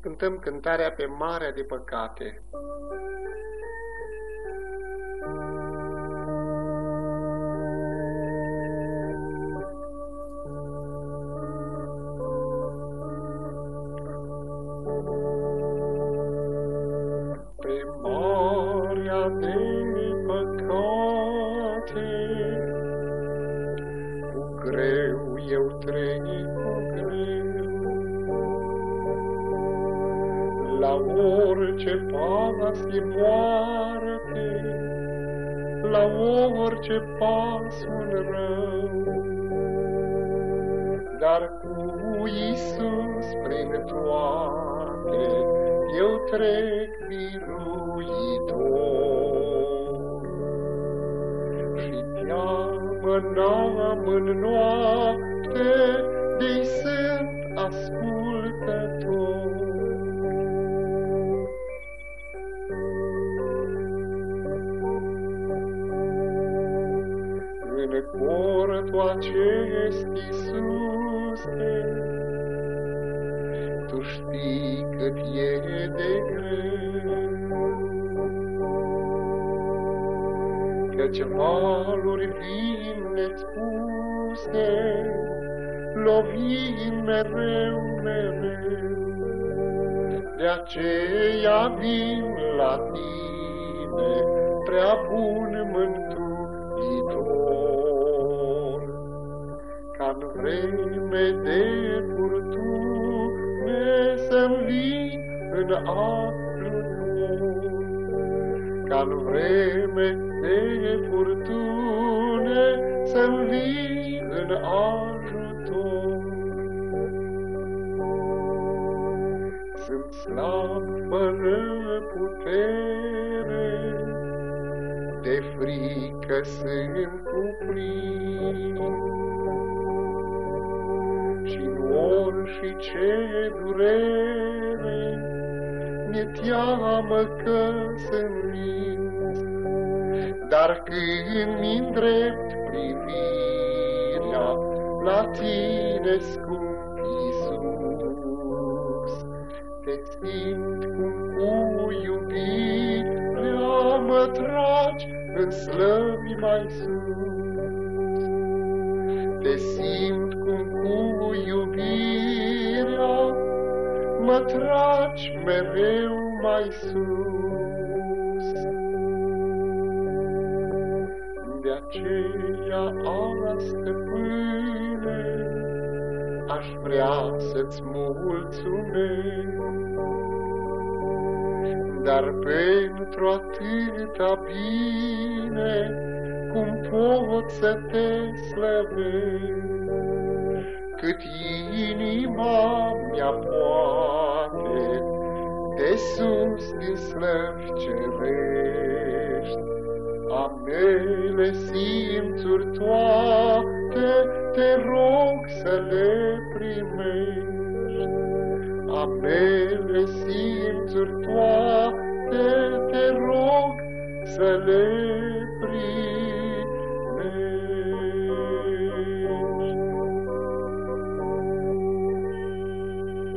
cântăm cântarea pe Marea de Păcate. Pe Marea de Păcate cu greu eu trec la orice pas e moarte, la orice pas un rău. Dar cu Iisus prin toate, eu trec biruitor. Și teamă n-am în noapte, în cortul acest Iisuse, Tu știi cât e de greu. Căci valuri vin nespuse, lovim mereu, mereu, De aceea vin la tine, prea bun mântuitor. Vreme de furtune să-mi vii în ajutor, Ca-n vreme de furtune să-mi vii în ajutor. Sunt slab fără putere, de frică sunt cuprins. Și-n și ce durere, mi-e teamă că sunt nins. Dar când mi îndrept privirea la tine, scump Iisus, te simt cum cu iubirea mă tragi în slăvi mai sus. Te simt cum cu mă tragi mereu mai sus. De aceea, ala stăpâne, aș vrea să-ți mulțumesc. Dar pentru atâta bine, cum pot să te slăvesc, cât inima mea poate, de sus din slăvi cerești. A mele simțuri toate, te rog să le primești. A mele simțuri toate, te rog să le